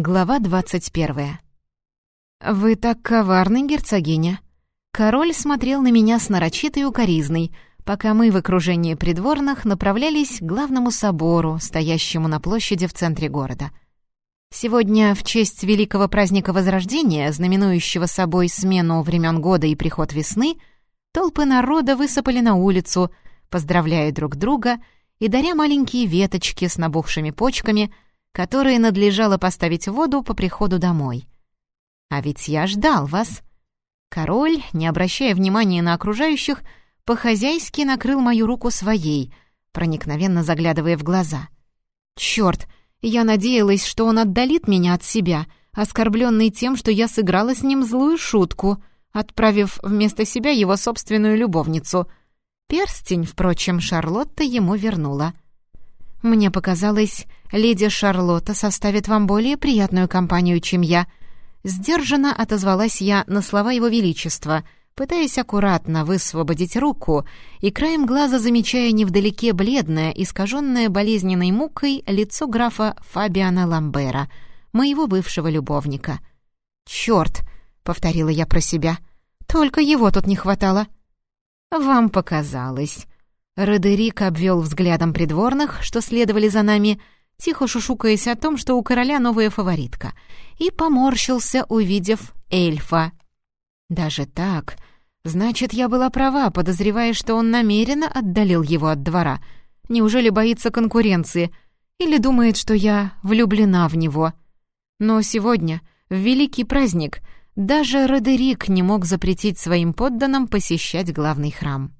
Глава двадцать первая. «Вы так коварны, герцогиня!» Король смотрел на меня с нарочитой укоризной, пока мы в окружении придворных направлялись к главному собору, стоящему на площади в центре города. Сегодня, в честь великого праздника Возрождения, знаменующего собой смену времен года и приход весны, толпы народа высыпали на улицу, поздравляя друг друга и даря маленькие веточки с набухшими почками — которые надлежало поставить в воду по приходу домой. А ведь я ждал вас. Король, не обращая внимания на окружающих, по-хозяйски накрыл мою руку своей, проникновенно заглядывая в глаза. Черт, я надеялась, что он отдалит меня от себя, оскорбленный тем, что я сыграла с ним злую шутку, отправив вместо себя его собственную любовницу. Перстень, впрочем, Шарлотта ему вернула. Мне показалось, леди Шарлотта составит вам более приятную компанию, чем я. Сдержанно отозвалась я на слова его величества, пытаясь аккуратно высвободить руку и краем глаза замечая невдалеке бледное, искаженное болезненной мукой лицо графа Фабиана Ламбера, моего бывшего любовника. «Чёрт!» — повторила я про себя. «Только его тут не хватало». «Вам показалось», Родерик обвел взглядом придворных, что следовали за нами, тихо шушукаясь о том, что у короля новая фаворитка, и поморщился, увидев эльфа. «Даже так? Значит, я была права, подозревая, что он намеренно отдалил его от двора. Неужели боится конкуренции? Или думает, что я влюблена в него? Но сегодня, в великий праздник, даже Родерик не мог запретить своим подданным посещать главный храм».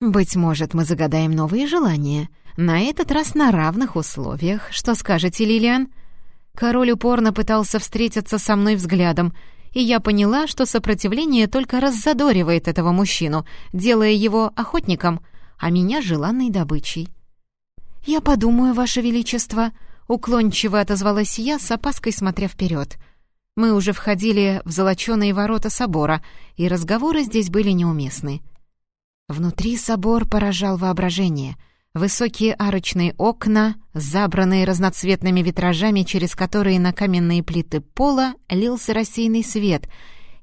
«Быть может, мы загадаем новые желания, на этот раз на равных условиях. Что скажете, Лилиан?» Король упорно пытался встретиться со мной взглядом, и я поняла, что сопротивление только раззадоривает этого мужчину, делая его охотником, а меня желанной добычей. «Я подумаю, Ваше Величество», — уклончиво отозвалась я, с опаской смотря вперед. Мы уже входили в золоченые ворота собора, и разговоры здесь были неуместны. Внутри собор поражал воображение. Высокие арочные окна, забранные разноцветными витражами, через которые на каменные плиты пола лился рассеянный свет,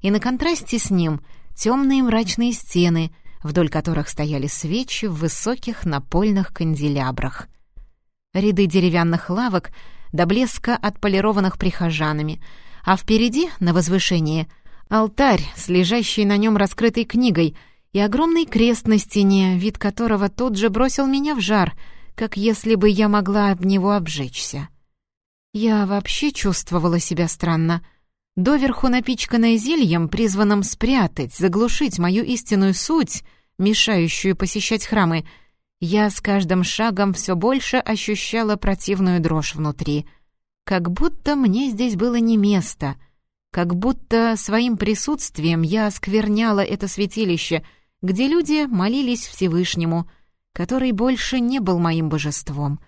и на контрасте с ним темные мрачные стены, вдоль которых стояли свечи в высоких напольных канделябрах. Ряды деревянных лавок до блеска отполированных прихожанами, а впереди, на возвышении, алтарь с лежащей на нем раскрытой книгой — и огромный крест на стене, вид которого тут же бросил меня в жар, как если бы я могла об него обжечься. Я вообще чувствовала себя странно. Доверху напичканная зельем, призванным спрятать, заглушить мою истинную суть, мешающую посещать храмы, я с каждым шагом все больше ощущала противную дрожь внутри. Как будто мне здесь было не место, как будто своим присутствием я оскверняла это святилище — где люди молились Всевышнему, который больше не был моим божеством.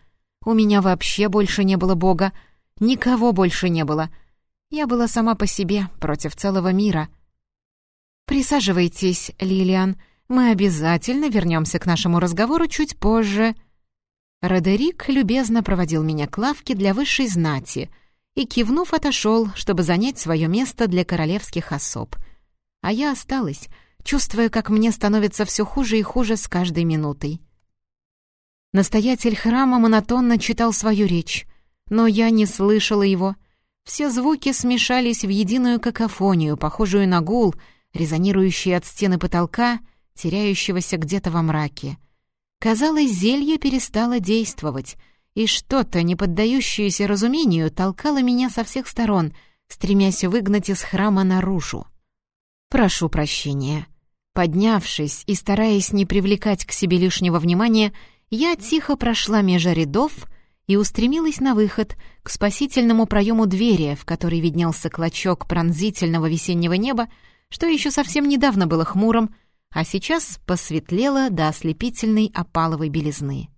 У меня вообще больше не было Бога, никого больше не было. Я была сама по себе, против целого мира. «Присаживайтесь, Лилиан, мы обязательно вернемся к нашему разговору чуть позже». Родерик любезно проводил меня к лавке для высшей знати и, кивнув, отошел, чтобы занять свое место для королевских особ. А я осталась — чувствуя, как мне становится все хуже и хуже с каждой минутой. Настоятель храма монотонно читал свою речь, но я не слышала его. Все звуки смешались в единую какофонию, похожую на гул, резонирующий от стены потолка, теряющегося где-то во мраке. Казалось, зелье перестало действовать, и что-то, не поддающееся разумению, толкало меня со всех сторон, стремясь выгнать из храма наружу. «Прошу прощения», Поднявшись и стараясь не привлекать к себе лишнего внимания, я тихо прошла межа рядов и устремилась на выход, к спасительному проему двери, в которой виднелся клочок пронзительного весеннего неба, что еще совсем недавно было хмурым, а сейчас посветлело до ослепительной опаловой белизны.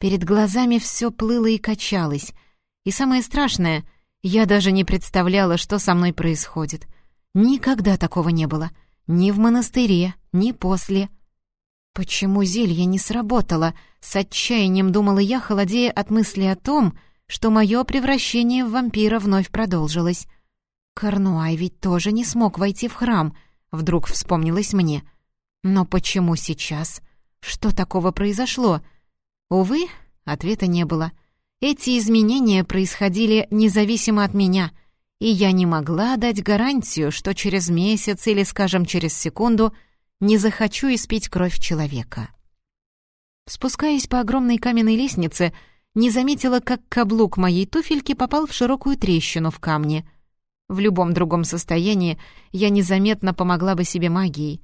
Перед глазами все плыло и качалось, и самое страшное, я даже не представляла, что со мной происходит. Никогда такого не было — ни в монастыре, ни после. Почему зелье не сработало? С отчаянием думала я, холодея от мысли о том, что мое превращение в вампира вновь продолжилось. Корнуай ведь тоже не смог войти в храм, вдруг вспомнилось мне. Но почему сейчас? Что такого произошло? Увы, ответа не было. Эти изменения происходили независимо от меня, и я не могла дать гарантию, что через месяц или, скажем, через секунду не захочу испить кровь человека. Спускаясь по огромной каменной лестнице, не заметила, как каблук моей туфельки попал в широкую трещину в камне. В любом другом состоянии я незаметно помогла бы себе магией.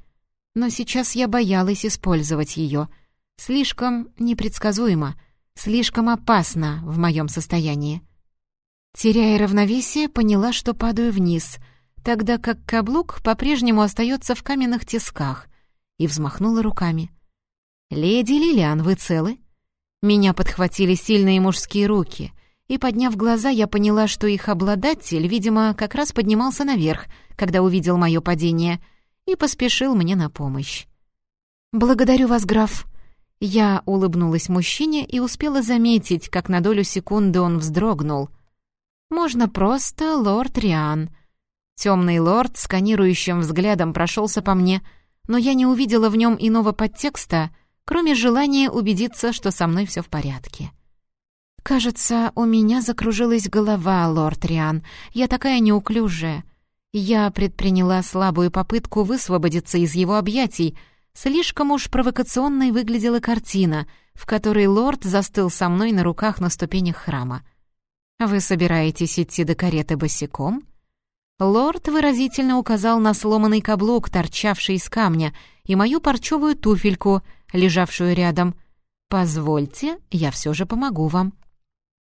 Но сейчас я боялась использовать ее. Слишком непредсказуемо, слишком опасно в моем состоянии. Теряя равновесие, поняла, что падаю вниз, тогда как каблук по-прежнему остается в каменных тисках, и взмахнула руками. «Леди Лилиан, вы целы?» Меня подхватили сильные мужские руки, и, подняв глаза, я поняла, что их обладатель, видимо, как раз поднимался наверх, когда увидел мое падение, и поспешил мне на помощь. «Благодарю вас, граф». Я улыбнулась мужчине и успела заметить, как на долю секунды он вздрогнул. «Можно просто лорд Риан». Темный лорд сканирующим взглядом прошелся по мне, но я не увидела в нем иного подтекста, кроме желания убедиться, что со мной все в порядке. «Кажется, у меня закружилась голова, лорд Риан. Я такая неуклюжая». Я предприняла слабую попытку высвободиться из его объятий. Слишком уж провокационной выглядела картина, в которой лорд застыл со мной на руках на ступенях храма. «Вы собираетесь идти до кареты босиком?» Лорд выразительно указал на сломанный каблук, торчавший из камня, и мою парчевую туфельку — лежавшую рядом. «Позвольте, я все же помогу вам».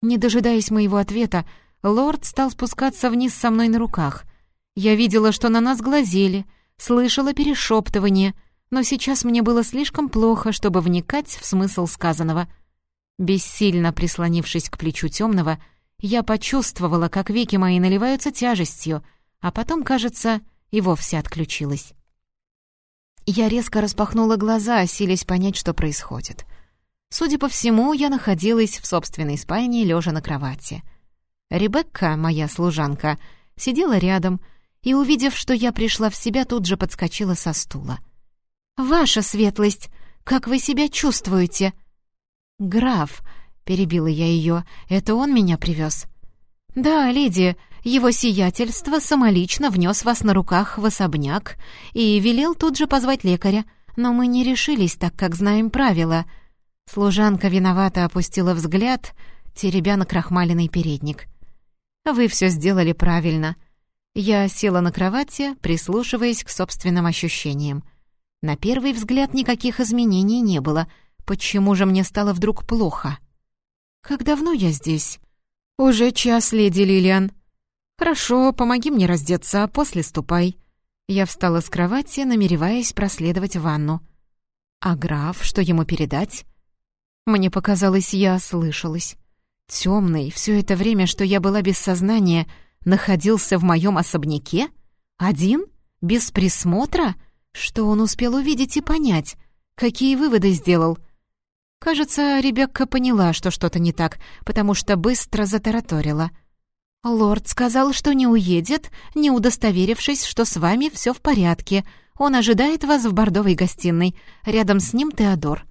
Не дожидаясь моего ответа, лорд стал спускаться вниз со мной на руках. Я видела, что на нас глазели, слышала перешептывание, но сейчас мне было слишком плохо, чтобы вникать в смысл сказанного. Бессильно прислонившись к плечу темного, я почувствовала, как веки мои наливаются тяжестью, а потом, кажется, и вовсе отключилась. Я резко распахнула глаза, силясь понять, что происходит. Судя по всему, я находилась в собственной спальне, лежа на кровати. Ребекка, моя служанка, сидела рядом и, увидев, что я пришла в себя, тут же подскочила со стула. «Ваша светлость, как вы себя чувствуете?» «Граф», — перебила я ее, — «это он меня привез». «Да, леди, его сиятельство самолично внес вас на руках в особняк и велел тут же позвать лекаря, но мы не решились, так как знаем правила». Служанка виновато опустила взгляд, теребя на крахмаленный передник. «Вы все сделали правильно». Я села на кровати, прислушиваясь к собственным ощущениям. На первый взгляд никаких изменений не было. Почему же мне стало вдруг плохо? «Как давно я здесь?» «Уже час, леди Лилиан». «Хорошо, помоги мне раздеться, а после ступай». Я встала с кровати, намереваясь проследовать ванну. «А граф, что ему передать?» Мне показалось, я ослышалась. Темный, все это время, что я была без сознания, находился в моем особняке? Один? Без присмотра? Что он успел увидеть и понять? Какие выводы сделал?» Кажется, Ребекка поняла, что что-то не так, потому что быстро затараторила. «Лорд сказал, что не уедет, не удостоверившись, что с вами все в порядке. Он ожидает вас в бордовой гостиной. Рядом с ним Теодор».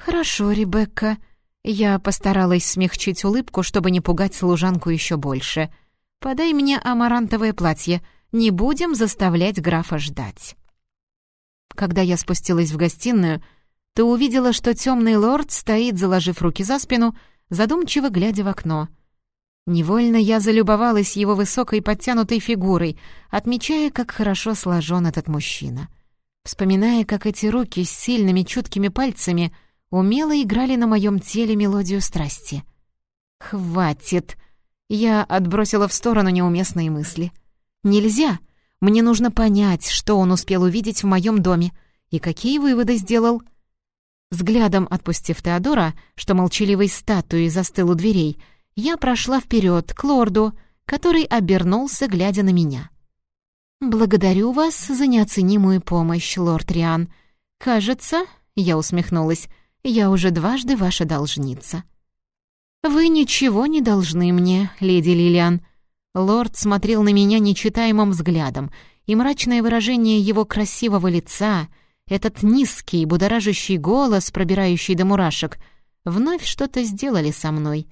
«Хорошо, Ребекка». Я постаралась смягчить улыбку, чтобы не пугать служанку еще больше. «Подай мне амарантовое платье. Не будем заставлять графа ждать». Когда я спустилась в гостиную, ты увидела, что темный лорд стоит, заложив руки за спину, задумчиво глядя в окно. Невольно я залюбовалась его высокой подтянутой фигурой, отмечая, как хорошо сложен этот мужчина. Вспоминая, как эти руки с сильными чуткими пальцами умело играли на моем теле мелодию страсти. «Хватит!» Я отбросила в сторону неуместные мысли. «Нельзя! Мне нужно понять, что он успел увидеть в моем доме и какие выводы сделал». Взглядом отпустив Теодора, что молчаливой статуей застыл у дверей, я прошла вперед к лорду, который обернулся, глядя на меня. «Благодарю вас за неоценимую помощь, лорд Риан. Кажется, — я усмехнулась, — я уже дважды ваша должница». «Вы ничего не должны мне, леди Лилиан». Лорд смотрел на меня нечитаемым взглядом, и мрачное выражение его красивого лица, этот низкий, будоражащий голос, пробирающий до мурашек, вновь что-то сделали со мной.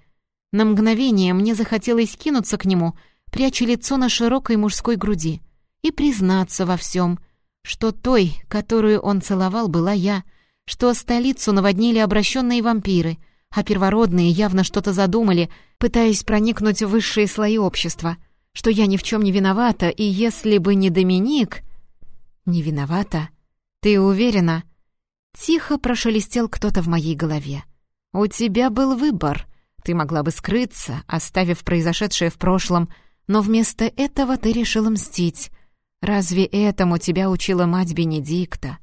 На мгновение мне захотелось кинуться к нему, пряча лицо на широкой мужской груди, и признаться во всем, что той, которую он целовал, была я, что столицу наводнили обращенные вампиры — а первородные явно что-то задумали, пытаясь проникнуть в высшие слои общества, что я ни в чем не виновата, и если бы не Доминик... Не виновата? Ты уверена? Тихо прошелестел кто-то в моей голове. У тебя был выбор. Ты могла бы скрыться, оставив произошедшее в прошлом, но вместо этого ты решила мстить. Разве этому тебя учила мать Бенедикта?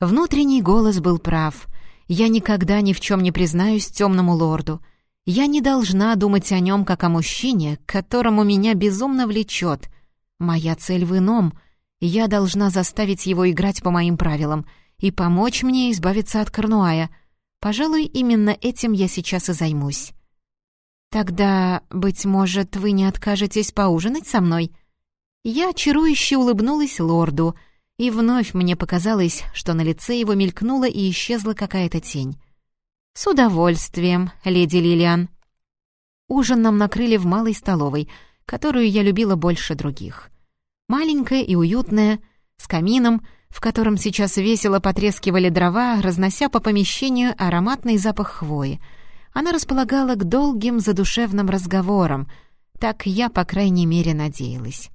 Внутренний голос был прав. Я никогда ни в чем не признаюсь темному лорду. Я не должна думать о нем как о мужчине, к которому меня безумно влечет. Моя цель в ином. Я должна заставить его играть по моим правилам и помочь мне избавиться от Корнуая. Пожалуй, именно этим я сейчас и займусь. «Тогда, быть может, вы не откажетесь поужинать со мной?» Я чарующе улыбнулась лорду — и вновь мне показалось, что на лице его мелькнула и исчезла какая-то тень. «С удовольствием, леди Лилиан». Ужин нам накрыли в малой столовой, которую я любила больше других. Маленькая и уютная, с камином, в котором сейчас весело потрескивали дрова, разнося по помещению ароматный запах хвои. Она располагала к долгим задушевным разговорам. Так я, по крайней мере, надеялась.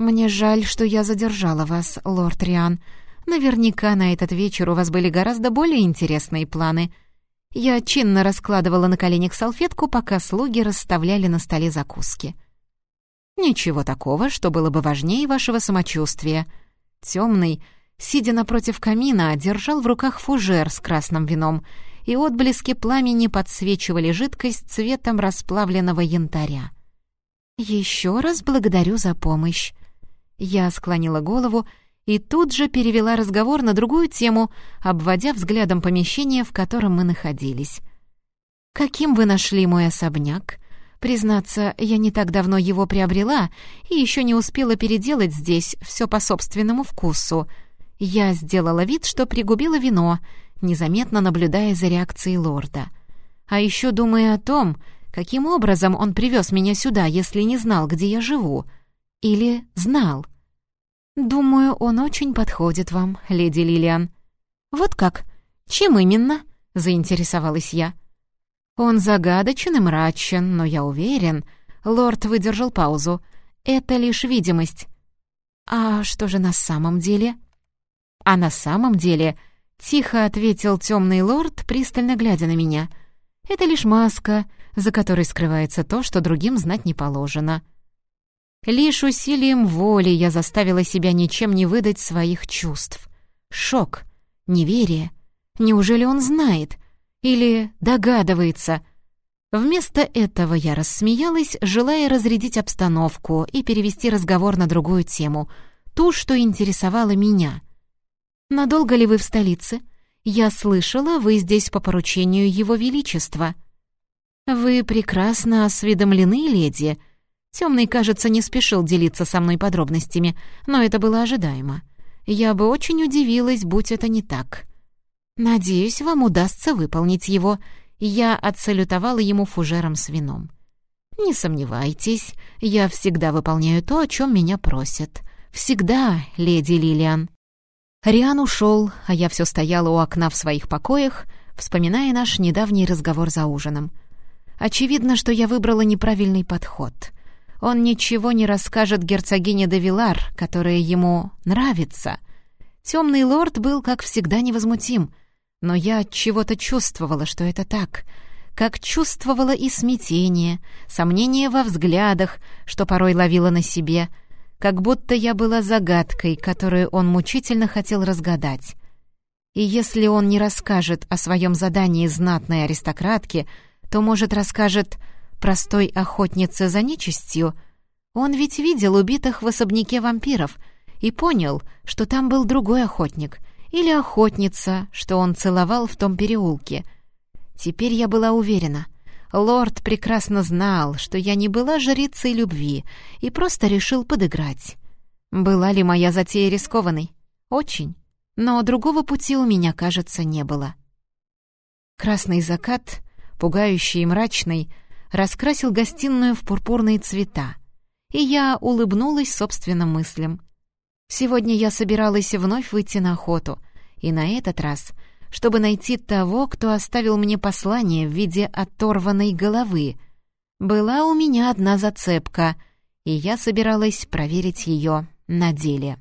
«Мне жаль, что я задержала вас, лорд Риан. Наверняка на этот вечер у вас были гораздо более интересные планы». Я чинно раскладывала на коленях салфетку, пока слуги расставляли на столе закуски. «Ничего такого, что было бы важнее вашего самочувствия». Темный, сидя напротив камина, держал в руках фужер с красным вином, и отблески пламени подсвечивали жидкость цветом расплавленного янтаря. «Еще раз благодарю за помощь», я склонила голову и тут же перевела разговор на другую тему, обводя взглядом помещение, в котором мы находились. «Каким вы нашли мой особняк?» Признаться, я не так давно его приобрела и еще не успела переделать здесь все по собственному вкусу. Я сделала вид, что пригубила вино, незаметно наблюдая за реакцией лорда. А еще думая о том, каким образом он привез меня сюда, если не знал, где я живу — или знал? «Думаю, он очень подходит вам, леди Лилиан». «Вот как? Чем именно?» — заинтересовалась я. «Он загадочен и мрачен, но я уверен...» Лорд выдержал паузу. «Это лишь видимость». «А что же на самом деле?» «А на самом деле...» — тихо ответил темный лорд, пристально глядя на меня. «Это лишь маска, за которой скрывается то, что другим знать не положено». Лишь усилием воли я заставила себя ничем не выдать своих чувств. Шок, неверие. Неужели он знает? Или догадывается? Вместо этого я рассмеялась, желая разрядить обстановку и перевести разговор на другую тему, ту, что интересовала меня. «Надолго ли вы в столице? Я слышала, вы здесь по поручению Его Величества». «Вы прекрасно осведомлены, леди», Темный, кажется, не спешил делиться со мной подробностями, но это было ожидаемо. Я бы очень удивилась, будь это не так. «Надеюсь, вам удастся выполнить его». Я отсалютовала ему фужером с вином. «Не сомневайтесь, я всегда выполняю то, о чем меня просят. Всегда, леди Лилиан». Риан ушел, а я все стояла у окна в своих покоях, вспоминая наш недавний разговор за ужином. Очевидно, что я выбрала неправильный подход — он ничего не расскажет герцогине де Вилар, которая ему нравится. Темный лорд был, как всегда, невозмутим, но я от чего-то чувствовала, что это так, как чувствовала и смятение, сомнение во взглядах, что порой ловила на себе, как будто я была загадкой, которую он мучительно хотел разгадать. И если он не расскажет о своем задании знатной аристократке, то, может, расскажет простой охотнице за нечистью, он ведь видел убитых в особняке вампиров и понял, что там был другой охотник или охотница, что он целовал в том переулке. Теперь я была уверена. Лорд прекрасно знал, что я не была жрицей любви и просто решил подыграть. Была ли моя затея рискованной? Очень. Но другого пути у меня, кажется, не было. Красный закат, пугающий и мрачный, раскрасил гостиную в пурпурные цвета, и я улыбнулась собственным мыслям. Сегодня я собиралась вновь выйти на охоту, и на этот раз, чтобы найти того, кто оставил мне послание в виде оторванной головы. Была у меня одна зацепка, и я собиралась проверить ее на деле.